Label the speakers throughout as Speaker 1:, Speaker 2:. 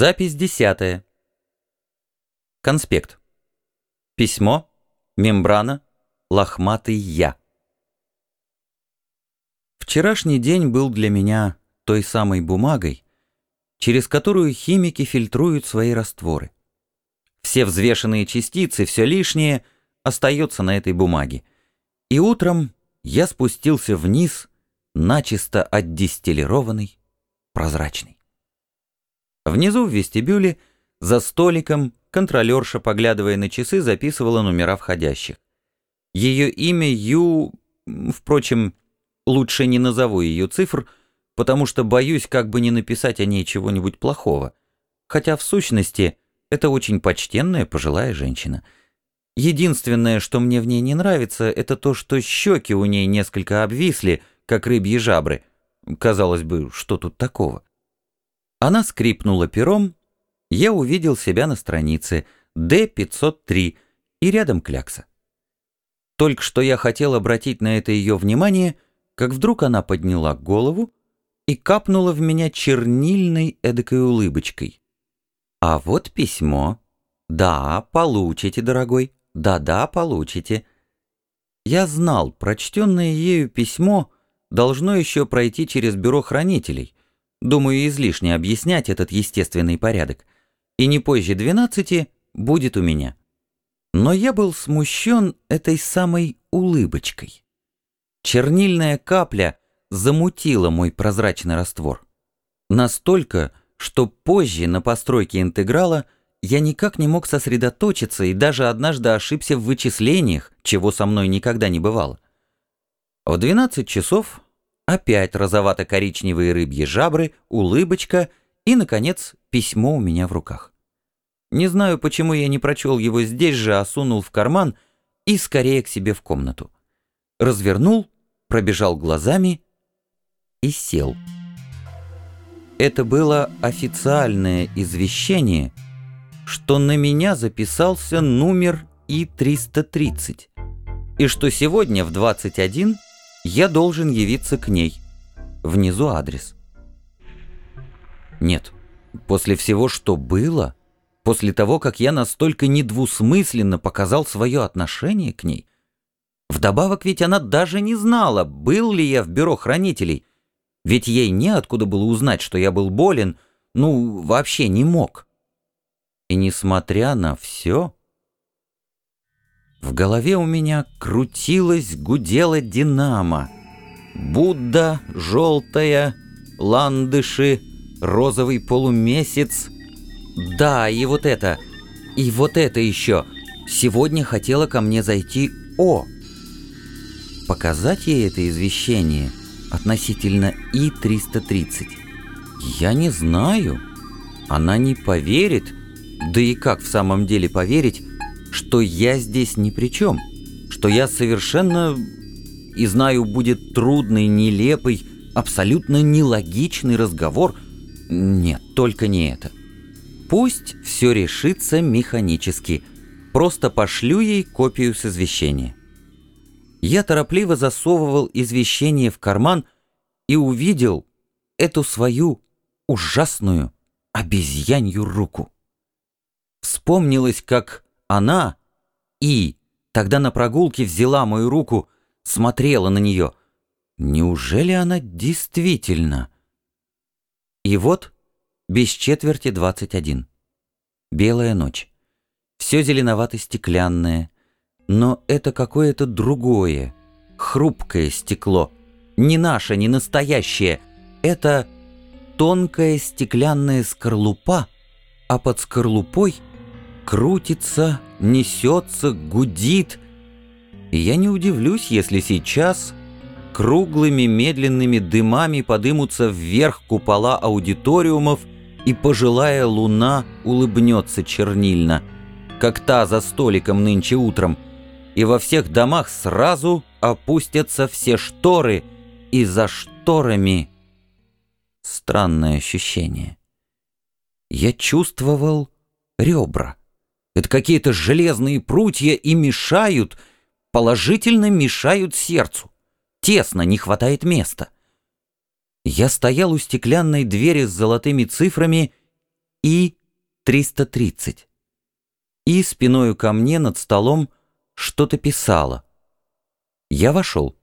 Speaker 1: Запись десятая. Конспект. Письмо, мембрана, лохматый я. Вчерашний день был для меня той самой бумагой, через которую химики фильтруют свои растворы. Все взвешенные частицы, все лишнее остается на этой бумаге. И утром я спустился вниз, начисто отдистиллированный, прозрачный. Внизу в вестибюле, за столиком, контролерша, поглядывая на часы, записывала номера входящих. Ее имя Ю... Впрочем, лучше не назову ее цифр, потому что боюсь как бы не написать о ней чего-нибудь плохого. Хотя в сущности это очень почтенная пожилая женщина. Единственное, что мне в ней не нравится, это то, что щеки у ней несколько обвисли, как рыбьи жабры. Казалось бы, что тут такого? Она скрипнула пером, я увидел себя на странице D503 и рядом клякса. Только что я хотел обратить на это ее внимание, как вдруг она подняла голову и капнула в меня чернильной эдакой улыбочкой. «А вот письмо. Да, получите, дорогой. Да-да, получите». Я знал, прочтенное ею письмо должно еще пройти через бюро хранителей, Думаю, излишне объяснять этот естественный порядок. И не позже 12 будет у меня. Но я был смущен этой самой улыбочкой. Чернильная капля замутила мой прозрачный раствор. Настолько, что позже на постройке интеграла я никак не мог сосредоточиться и даже однажды ошибся в вычислениях, чего со мной никогда не бывало. В 12 часов Опять розовато-коричневые рыбьи жабры, улыбочка и, наконец, письмо у меня в руках. Не знаю, почему я не прочел его здесь же, а сунул в карман и скорее к себе в комнату. Развернул, пробежал глазами и сел. Это было официальное извещение, что на меня записался номер И-330, и что сегодня в 21 я должен явиться к ней. Внизу адрес. Нет, после всего, что было, после того, как я настолько недвусмысленно показал свое отношение к ней, вдобавок ведь она даже не знала, был ли я в бюро хранителей, ведь ей неоткуда было узнать, что я был болен, ну, вообще не мог. И несмотря на все, в голове у меня крутилась, гудела динамо. Будда, желтая, ландыши, розовый полумесяц. Да, и вот это, и вот это еще. Сегодня хотела ко мне зайти О. Показать ей это извещение относительно И-330. Я не знаю. Она не поверит. Да и как в самом деле поверить, что я здесь ни при чем, что я совершенно, и знаю, будет трудный, нелепый, абсолютно нелогичный разговор. Нет, только не это. Пусть все решится механически. Просто пошлю ей копию с извещения. Я торопливо засовывал извещение в карман и увидел эту свою ужасную обезьянью руку. Вспомнилось, как она и тогда на прогулке взяла мою руку, смотрела на нее. Неужели она действительно? И вот без четверти двадцать один. Белая ночь. Все зеленовато-стеклянное, но это какое-то другое, хрупкое стекло. Не наше, не настоящее. Это тонкая стеклянная скорлупа, а под скорлупой — крутится, несется, гудит. И я не удивлюсь, если сейчас круглыми медленными дымами подымутся вверх купола аудиториумов, и пожилая луна улыбнется чернильно, как та за столиком нынче утром, и во всех домах сразу опустятся все шторы, и за шторами странное ощущение. Я чувствовал ребра. Это какие-то железные прутья и мешают, положительно мешают сердцу. Тесно, не хватает места. Я стоял у стеклянной двери с золотыми цифрами И-330. И спиною ко мне над столом что-то писала. Я вошел.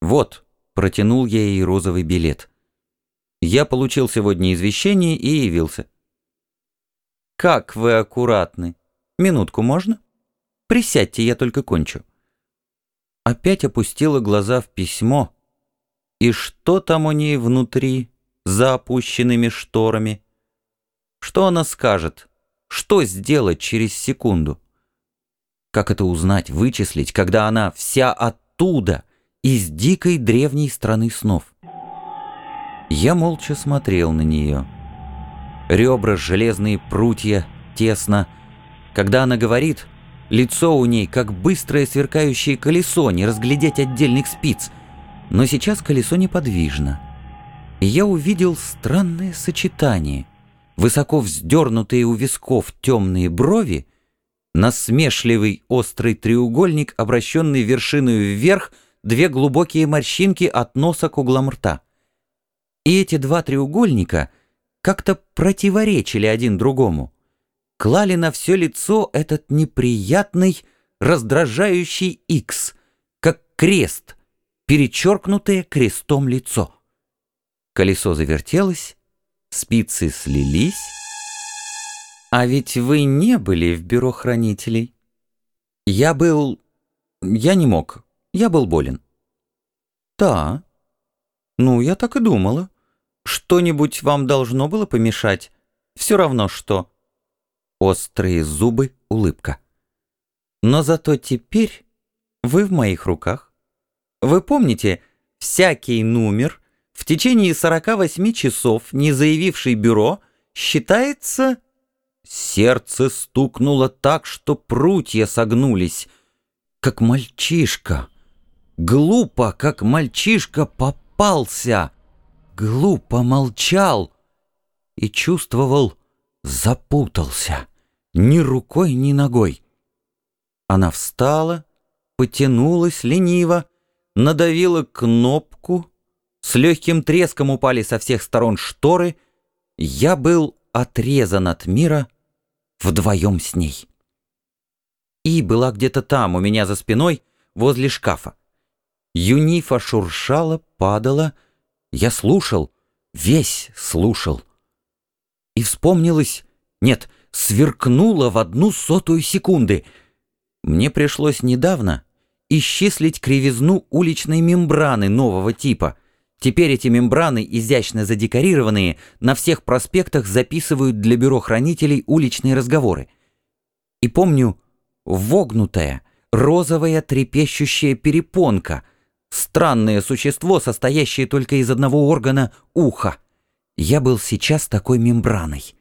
Speaker 1: «Вот», — протянул я ей розовый билет. Я получил сегодня извещение и явился. «Как вы аккуратны! Минутку можно? Присядьте, я только кончу». Опять опустила глаза в письмо. И что там у ней внутри, за опущенными шторами? Что она скажет? Что сделать через секунду? Как это узнать, вычислить, когда она вся оттуда, из дикой древней страны снов? Я молча смотрел на нее. Ребра, железные прутья, тесно. Когда она говорит, лицо у ней как быстрое сверкающее колесо, не разглядеть отдельных спиц. Но сейчас колесо неподвижно. И я увидел странное сочетание. Высоко вздернутые у висков темные брови, насмешливый острый треугольник, обращенный вершиной вверх, две глубокие морщинки от носа к углам рта. И эти два треугольника как-то противоречили один другому. Клали на все лицо этот неприятный, раздражающий икс, как крест, перечеркнутое крестом лицо. Колесо завертелось, спицы слились. А ведь вы не были в бюро хранителей. Я был... Я не мог. Я был болен. Да. Ну, я так и думала. Что-нибудь вам должно было помешать? Все равно что. Острые зубы, улыбка. Но зато теперь вы в моих руках. Вы помните, всякий номер в течение 48 часов, не заявивший бюро, считается... Сердце стукнуло так, что прутья согнулись, как мальчишка. Глупо, как мальчишка попался глупо молчал и чувствовал, запутался, ни рукой, ни ногой. Она встала, потянулась лениво, надавила кнопку, с легким треском упали со всех сторон шторы, я был отрезан от мира вдвоем с ней. И была где-то там, у меня за спиной, возле шкафа. Юнифа шуршала, падала, я слушал, весь слушал. И вспомнилось, нет, сверкнуло в одну сотую секунды. Мне пришлось недавно исчислить кривизну уличной мембраны нового типа. Теперь эти мембраны, изящно задекорированные, на всех проспектах записывают для бюро хранителей уличные разговоры. И помню, вогнутая, розовая трепещущая перепонка — Странное существо, состоящее только из одного органа — уха. Я был сейчас такой мембраной.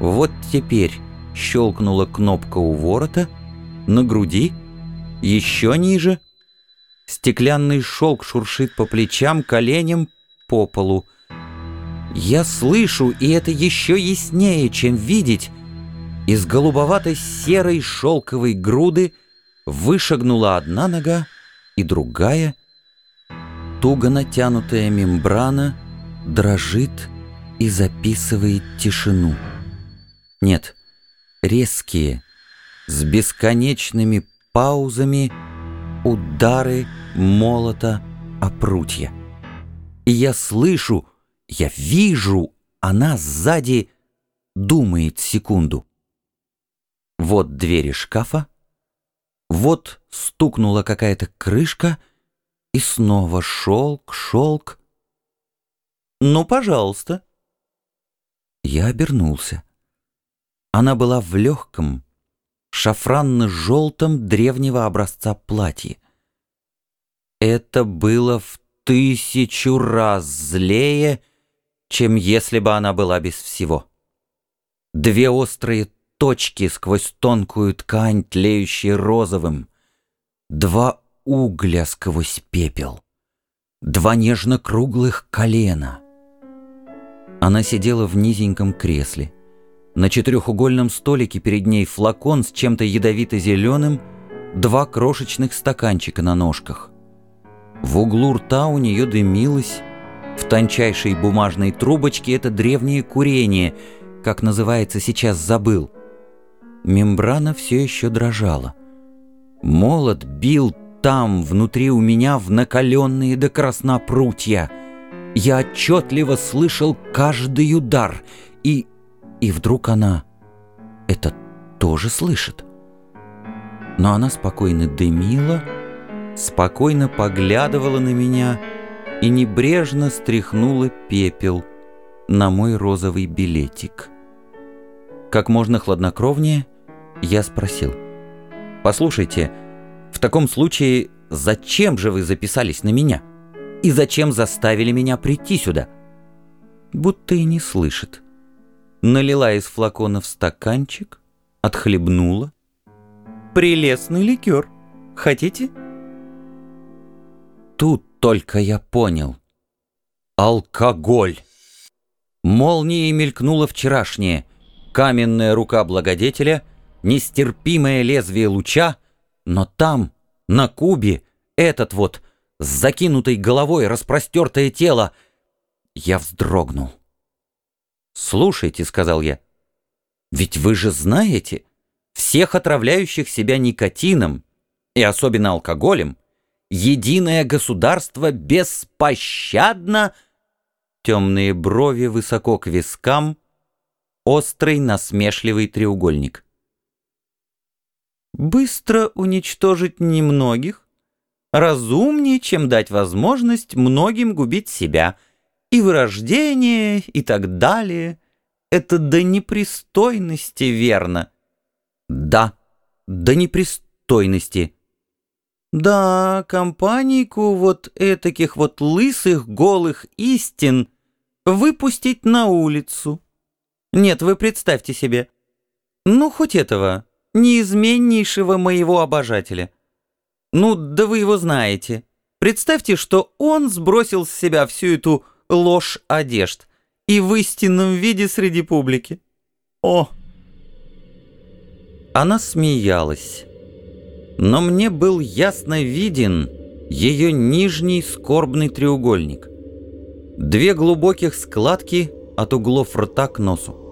Speaker 1: Вот теперь щелкнула кнопка у ворота, на груди, еще ниже. Стеклянный шелк шуршит по плечам, коленям, по полу. Я слышу, и это еще яснее, чем видеть. Из голубовато-серой шелковой груды вышагнула одна нога, и другая, туго натянутая мембрана дрожит и записывает тишину. Нет, резкие, с бесконечными паузами удары молота о прутья. И я слышу, я вижу, она сзади думает секунду. Вот двери шкафа, вот стукнула какая-то крышка, и снова шелк, шелк. «Ну, пожалуйста». Я обернулся. Она была в легком, шафранно-желтом древнего образца платье. Это было в тысячу раз злее, чем если бы она была без всего. Две острые точки сквозь тонкую ткань, тлеющие розовым, два угля сквозь пепел, два нежно-круглых колена. Она сидела в низеньком кресле. На четырехугольном столике перед ней флакон с чем-то ядовито-зеленым, два крошечных стаканчика на ножках. В углу рта у нее дымилась В тончайшей бумажной трубочке это древнее курение, как называется сейчас, забыл. Мембрана все еще дрожала. Молот бил там, внутри у меня, в накаленные до красна прутья. Я отчетливо слышал каждый удар, и... и вдруг она это тоже слышит. Но она спокойно дымила, спокойно поглядывала на меня и небрежно стряхнула пепел на мой розовый билетик. Как можно хладнокровнее я спросил. «Послушайте, в таком случае зачем же вы записались на меня? И зачем заставили меня прийти сюда?» Будто и не слышит. Налила из флакона в стаканчик, отхлебнула. «Прелестный ликер. Хотите?» Тут только я понял. Алкоголь. Молнией мелькнула вчерашнее. Каменная рука благодетеля, нестерпимое лезвие луча, но там, на кубе, этот вот, с закинутой головой распростертое тело, я вздрогнул. «Слушайте», — сказал я, — «ведь вы же знаете, всех отравляющих себя никотином, и особенно алкоголем, единое государство беспощадно...» Темные брови высоко к вискам, острый насмешливый треугольник. «Быстро уничтожить немногих, разумнее, чем дать возможность многим губить себя» и вырождение, и так далее. Это до непристойности верно. Да, до непристойности. Да, компанийку вот этаких вот лысых голых истин выпустить на улицу. Нет, вы представьте себе. Ну, хоть этого, неизменнейшего моего обожателя. Ну, да вы его знаете. Представьте, что он сбросил с себя всю эту ложь одежд и в истинном виде среди публики. О! Она смеялась, но мне был ясно виден ее нижний скорбный треугольник. Две глубоких складки от углов рта к носу.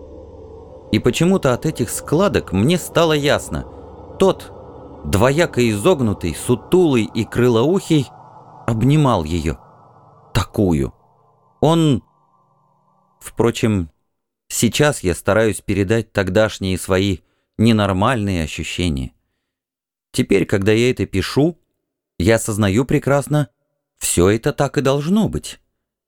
Speaker 1: И почему-то от этих складок мне стало ясно, тот, двояко изогнутый, сутулый и крылоухий, обнимал ее. Такую. Он... Впрочем, сейчас я стараюсь передать тогдашние свои ненормальные ощущения. Теперь, когда я это пишу, я осознаю прекрасно, все это так и должно быть.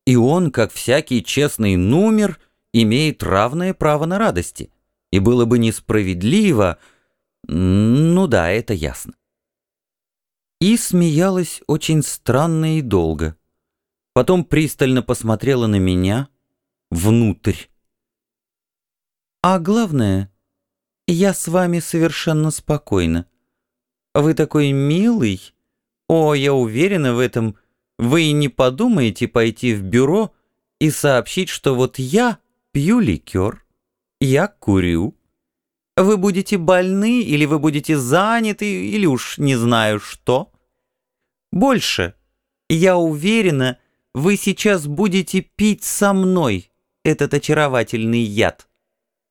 Speaker 1: И он, как всякий честный номер, имеет равное право на радости. И было бы несправедливо... Ну да, это ясно. И смеялась очень странно и долго. Потом пристально посмотрела на меня, внутрь. А главное, я с вами совершенно спокойна. Вы такой милый. О, я уверена в этом. Вы не подумаете пойти в бюро и сообщить, что вот я пью ликер, я курю. Вы будете больны, или вы будете заняты, или уж не знаю что. Больше, я уверена, вы сейчас будете пить со мной этот очаровательный яд.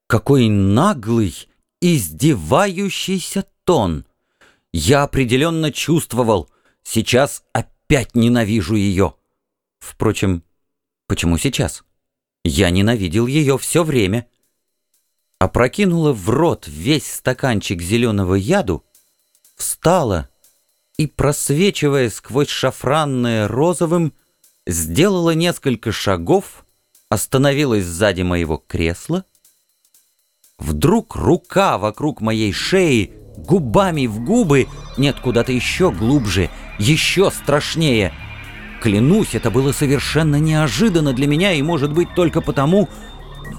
Speaker 1: Какой наглый, издевающийся тон. Я определенно чувствовал, сейчас опять ненавижу ее. Впрочем, почему сейчас? Я ненавидел ее все время. Опрокинула в рот весь стаканчик зеленого яду, встала и, просвечивая сквозь шафранное розовым, сделала несколько шагов, остановилась сзади моего кресла. Вдруг рука вокруг моей шеи, губами в губы, нет, куда-то еще глубже, еще страшнее. Клянусь, это было совершенно неожиданно для меня и, может быть, только потому...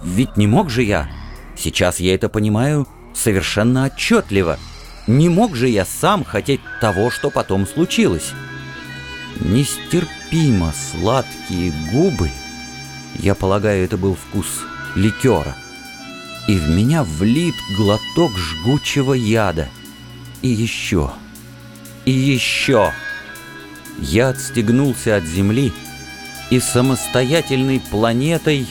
Speaker 1: Ведь не мог же я, сейчас я это понимаю совершенно отчетливо, не мог же я сам хотеть того, что потом случилось. Нестерпимо сладкие губы. Я полагаю, это был вкус ликера. И в меня влит глоток жгучего яда. И еще. И еще. Я отстегнулся от земли и самостоятельной планетой,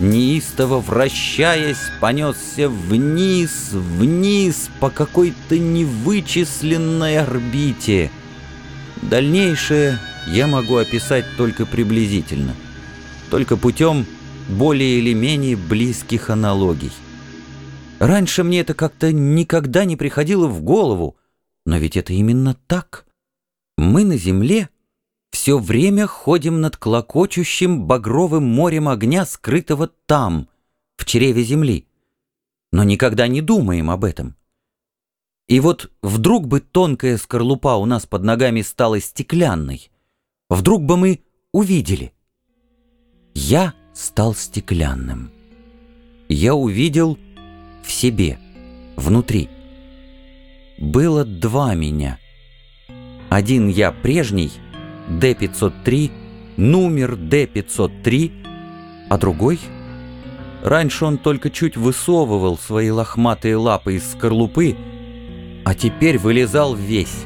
Speaker 1: неистово вращаясь, понесся вниз, вниз по какой-то невычисленной орбите. Дальнейшее я могу описать только приблизительно, только путем более или менее близких аналогий. Раньше мне это как-то никогда не приходило в голову, но ведь это именно так. Мы на Земле все время ходим над клокочущим багровым морем огня, скрытого там, в чреве Земли, но никогда не думаем об этом. И вот вдруг бы тонкая скорлупа у нас под ногами стала стеклянной, вдруг бы мы увидели. Я стал стеклянным. Я увидел в себе, внутри. Было два меня. Один я прежний, D503, номер D503, а другой... Раньше он только чуть высовывал свои лохматые лапы из скорлупы, а теперь вылезал весь.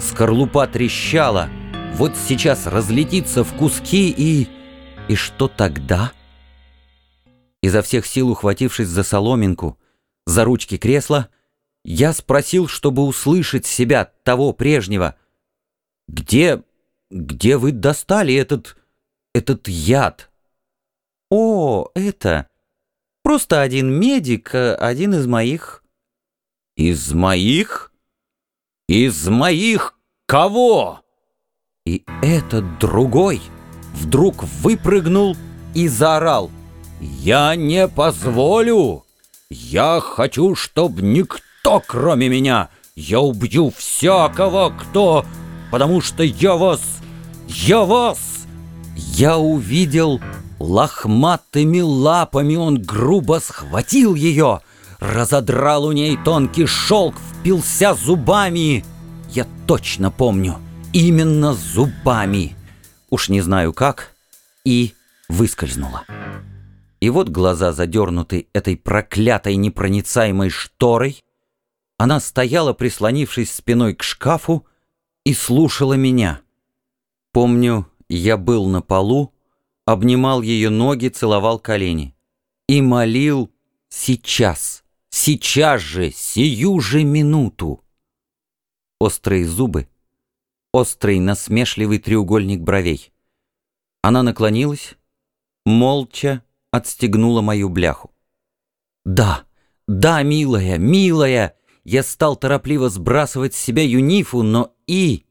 Speaker 1: Скорлупа трещала, вот сейчас разлетится в куски и... И что тогда? Изо всех сил ухватившись за соломинку, за ручки кресла, я спросил, чтобы услышать себя, того прежнего. «Где... где вы достали этот... этот яд?» «О, это... просто один медик, э, один из моих...» «Из моих? Из моих кого?» И этот другой вдруг выпрыгнул и заорал. «Я не позволю!» Я хочу, чтобы никто, кроме меня, я убью всякого, кто... Потому что я вас... Я вас... Я увидел лохматыми лапами он грубо схватил ее, разодрал у ней тонкий шелк, впился зубами. Я точно помню, именно зубами. Уж не знаю как, и выскользнула. И вот глаза задернуты этой проклятой непроницаемой шторой. Она стояла, прислонившись спиной к шкафу, и слушала меня. Помню, я был на полу, обнимал ее ноги, целовал колени. И молил сейчас, сейчас же, сию же минуту. Острые зубы, острый насмешливый треугольник бровей. Она наклонилась, молча, отстегнула мою бляху. «Да, да, милая, милая!» Я стал торопливо сбрасывать с себя юнифу, но и...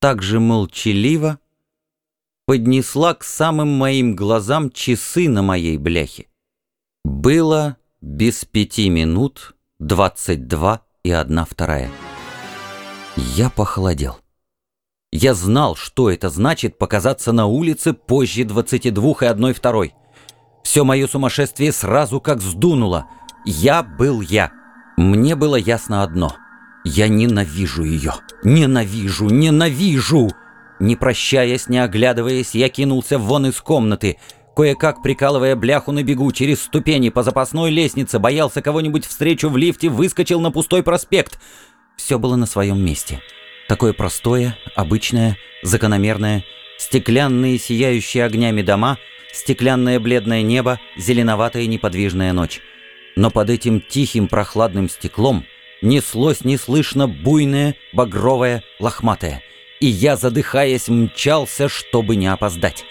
Speaker 1: Так же молчаливо поднесла к самым моим глазам часы на моей бляхе. Было без пяти минут двадцать два и одна вторая. Я похолодел. Я знал, что это значит показаться на улице позже двадцати двух и одной второй. Все мое сумасшествие сразу как сдунуло. Я был я. Мне было ясно одно. Я ненавижу ее. Ненавижу, ненавижу! Не прощаясь, не оглядываясь, я кинулся вон из комнаты. Кое-как, прикалывая бляху на бегу через ступени по запасной лестнице, боялся кого-нибудь встречу в лифте, выскочил на пустой проспект. Все было на своем месте. Такое простое, обычное, закономерное, стеклянные, сияющие огнями дома — стеклянное бледное небо, зеленоватая неподвижная ночь. Но под этим тихим прохладным стеклом неслось неслышно буйное, багровое, лохматое. И я, задыхаясь, мчался, чтобы не опоздать.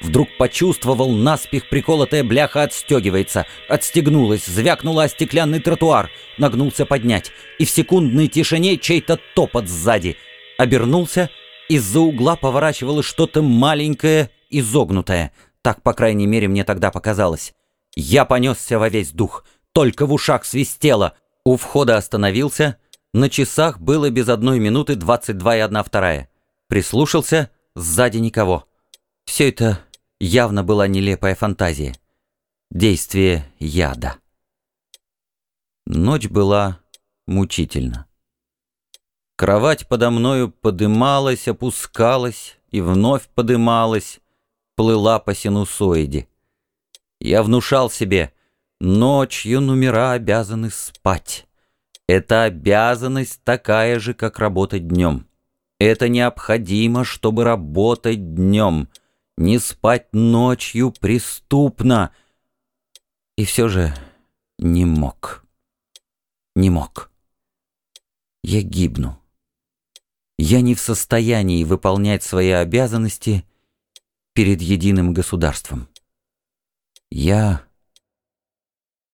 Speaker 1: Вдруг почувствовал, наспех приколотая бляха отстегивается, отстегнулась, звякнула о стеклянный тротуар, нагнулся поднять, и в секундной тишине чей-то топот сзади. Обернулся, из-за угла поворачивало что-то маленькое, изогнутое — так, по крайней мере, мне тогда показалось. Я понесся во весь дух, только в ушах свистело. У входа остановился, на часах было без одной минуты 22 и одна вторая. Прислушался, сзади никого. Все это явно была нелепая фантазия. Действие яда. Ночь была мучительна. Кровать подо мною подымалась, опускалась и вновь подымалась, плыла по синусоиде. Я внушал себе, ночью номера обязаны спать. Это обязанность такая же, как работать днем. Это необходимо, чтобы работать днем. Не спать ночью преступно. И все же не мог. Не мог. Я гибну. Я не в состоянии выполнять свои обязанности перед единым государством. Я